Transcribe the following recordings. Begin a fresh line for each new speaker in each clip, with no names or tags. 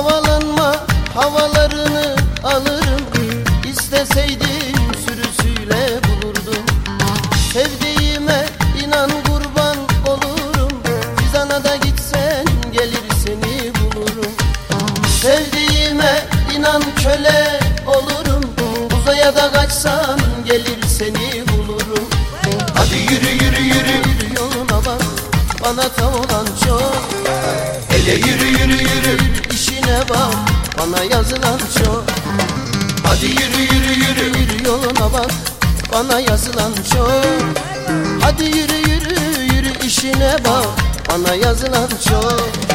Havalanma havalarını alırım. İsteseydim sürüsüyle bulurdum. Sevdiğime inan kurban olurum. Fizana da gitsen gelir seni bulurum. Sevdiğime inan köle olurum. Uzaya da kaçsan gelir seni bulurum. Hadi yürü yürü yürü, yürü. Yoluna bak bana tav olan çok. Hele yürü. Bana yazılan çok Hadi yürü yürü yürü yürü yoluna bak. Bana yazılan çok Hadi yürü yürü yürü işine bak. Bana yazılan çok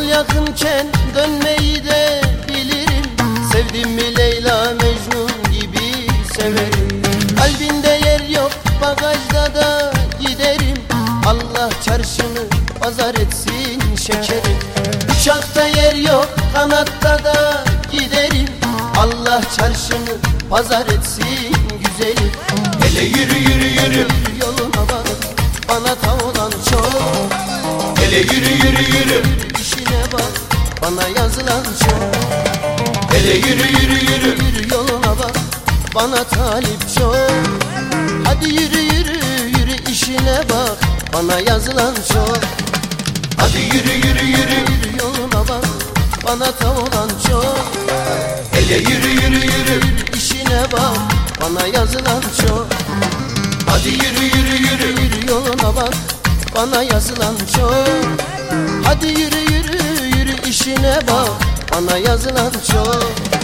Yol yakınken dönmeyi de bilirim. Sevdim mi Leyla Mecnun gibi severim. Kalbinde yer yok bagajda da giderim. Allah çarşını pazar etsin şekerim. Uçakta yer yok kanatta da giderim. Allah çarşını pazar etsin güzelim. Hele yürü yürü yürü. Yoluna bak Bana tav olan çok. Hele yürü yürü yürü işine bak Bana yazılan çok Hele yürü yürü yürü. Yürü yoluna bak Bana talip çok. Hadi yürü yürü yürü işine bak Bana yazılan çok. Hadi yürü yürü yürü. Yürü yoluna bak Bana tav olan çok. Hele yürü yürü yürü. İşine bak Bana yazılan çok. Hadi yürü yürü yürü. Yürü yoluna bak Bana yazılan çok. Hadi yürü yürü yürü işine bak. Bana yazılan çok